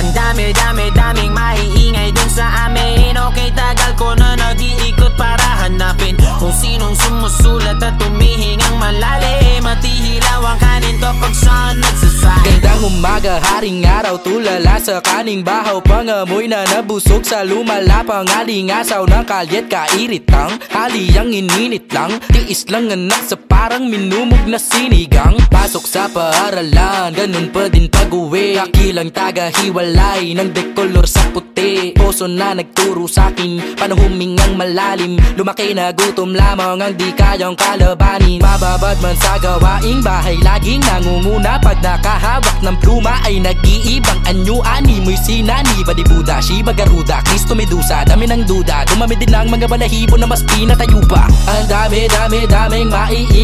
Ang dami, dami, daming maiingay dun sa amin. Okay, tagal ko na nag-iikot para hanapin Kung sinong sumusulat at tumihingang malalim At ihilaw ang kanin to pag saan nagsasahin Gandang umaga, haring araw Tulala sa kaning bahaw. Pangamoy na nabusog sa lumalapang Alingasaw ng kalyet Kairitang haliyang ininit lang. Tiis lang anak sa parang minumog na sinigang. Pasok sa paaralan Ganun pa din pag-uwi. Kakilang taga-hiwalay Ng dekolor sa puti. Puso na nagturo sa'kin Paano humingang malalim? Lumaki na gutom lamang Ang di kayang kalabanin. Mababad man sa gawaing bahay Laging nangunguna. Pag nakahawak ng pluma Ay nag-iibang anyuani Mo'y sinani Badi Buddha, Shiva Garuda. Kristo Medusa Dami ng duda. Dumami din ang mga balahibo Na mas pinatayo pa. Ang dami, dami, daming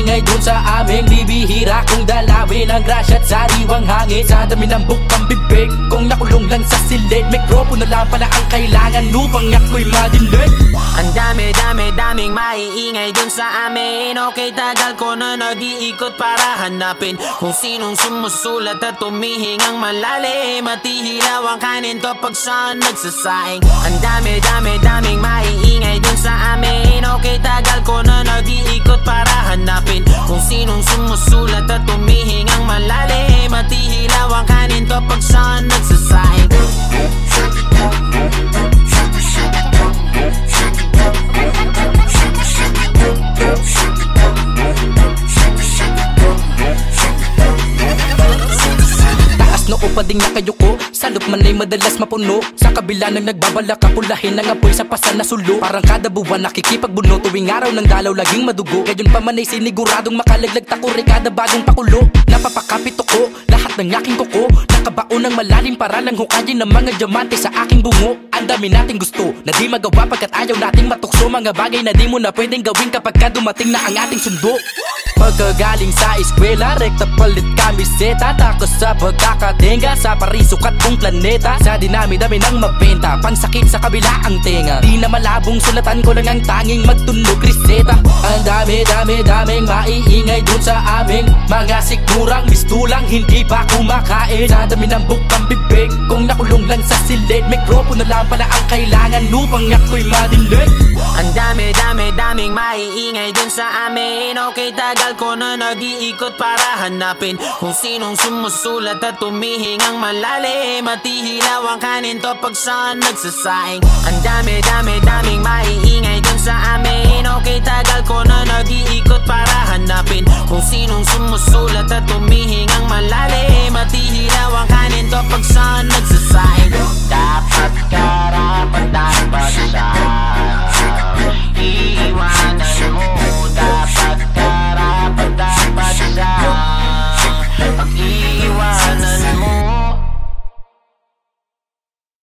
maiingay Dun sa aming bibihira Kung dalawin ang grasya at sariwang hangin. Sa dami ng bukang bibig Kung nakulong lang sa silid Mikropono lang pala ang kailangan Upang ako'y madilig. Ang dami, dami, daming maiingay dun sa amin. Okay, tagal ko na nag-iikot para hanapin Kung sinong sumusulat at tumihingang malalim. At ihilaw ang kanin to pag saan nagsasaing. Ang dami, dami, daming maiingay sinong sumusulat at pa ding nakayuko. Sa loop man ay madalas mapuno. Sa kabila ng nagbabalak kapulahin ng apoy sa pasan na sulo. Parang kada buwan nakikipagbuno Tuwing araw ng dalaw laging madugo. Ngayon pa man ay siniguradong makalaglag takore Kada bagong pakulo. Napapakapit ko Lahat ng aking kuko. Nakabaon ng malalim para lang hukayin ng mga diamante sa aking bungo. Ang dami nating gusto na di magawa pagkat ayaw nating matukso. Mga bagay na di mo na pwedeng gawin kapag ka dumating na ang ating sundo Pagkagaling sa eskwela, rekta palit kamiseta Takos sa pagkakatenga sa parisukat kong planeta. Sa dinami-dami ng mabenta, pansakit sa kabila ang tenga. Di na malabong sulatan ko lang ang tanging magtunog reseta Ang dami-dami-daming maiingay dun sa aming Mga sigurang mistulang hindi pa kumakain. Sa dami ng bukang bibig, kung nakulong lang sa silid Mikropono lang pala ang kailangan upang ako'y madilig Ang dami, dami, daming maiingay dun sa amin. Okay, tagal ko na nag-iikot para hanapin Kung sinong sumusulat at tumihingang malalim At ihilaw ang kanin to pag saan nagsasaing. Ang dami, dami, daming maiingay